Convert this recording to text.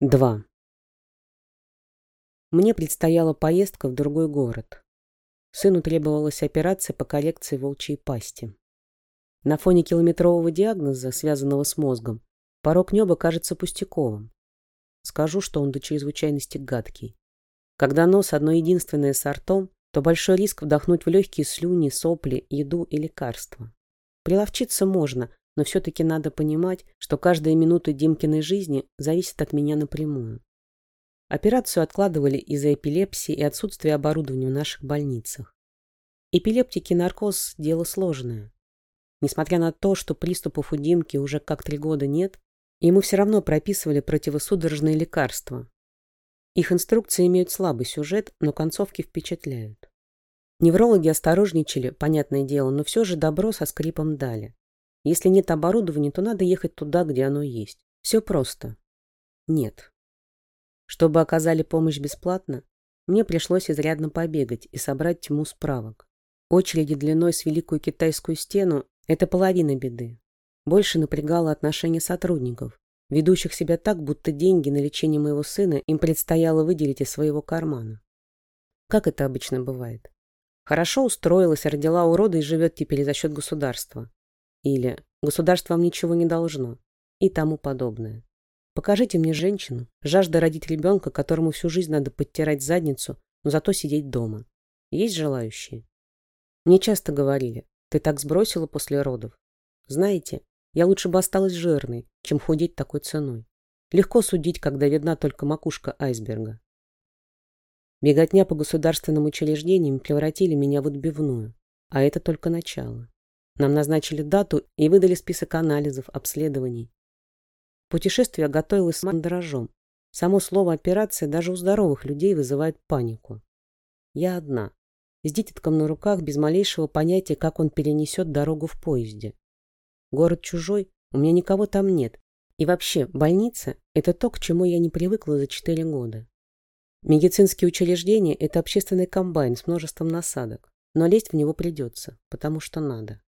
2. Мне предстояла поездка в другой город. Сыну требовалась операция по коррекции волчьей пасти. На фоне километрового диагноза, связанного с мозгом, порог неба кажется пустяковым. Скажу, что он до чрезвычайности гадкий. Когда нос одно единственное с ртом, то большой риск вдохнуть в легкие слюни, сопли, еду и лекарства. Приловчиться можно, но все-таки надо понимать, что каждая минута Димкиной жизни зависит от меня напрямую. Операцию откладывали из-за эпилепсии и отсутствия оборудования в наших больницах. Эпилептики и наркоз – дело сложное. Несмотря на то, что приступов у Димки уже как три года нет, ему все равно прописывали противосудорожные лекарства. Их инструкции имеют слабый сюжет, но концовки впечатляют. Неврологи осторожничали, понятное дело, но все же добро со скрипом дали. Если нет оборудования, то надо ехать туда, где оно есть. Все просто. Нет. Чтобы оказали помощь бесплатно, мне пришлось изрядно побегать и собрать тьму справок. Очереди длиной с Великую Китайскую стену – это половина беды. Больше напрягало отношение сотрудников, ведущих себя так, будто деньги на лечение моего сына им предстояло выделить из своего кармана. Как это обычно бывает? Хорошо устроилась, родила урода и живет теперь за счет государства. Или «государство вам ничего не должно» и тому подобное. Покажите мне женщину, жажда родить ребенка, которому всю жизнь надо подтирать задницу, но зато сидеть дома. Есть желающие? Мне часто говорили, ты так сбросила после родов. Знаете, я лучше бы осталась жирной, чем худеть такой ценой. Легко судить, когда видна только макушка айсберга. Беготня по государственным учреждениям превратили меня в отбивную, а это только начало. Нам назначили дату и выдали список анализов, обследований. Путешествие готовилось с мандражом. Само слово «операция» даже у здоровых людей вызывает панику. Я одна, с дитятком на руках, без малейшего понятия, как он перенесет дорогу в поезде. Город чужой, у меня никого там нет. И вообще, больница – это то, к чему я не привыкла за четыре года. Медицинские учреждения – это общественный комбайн с множеством насадок, но лезть в него придется, потому что надо.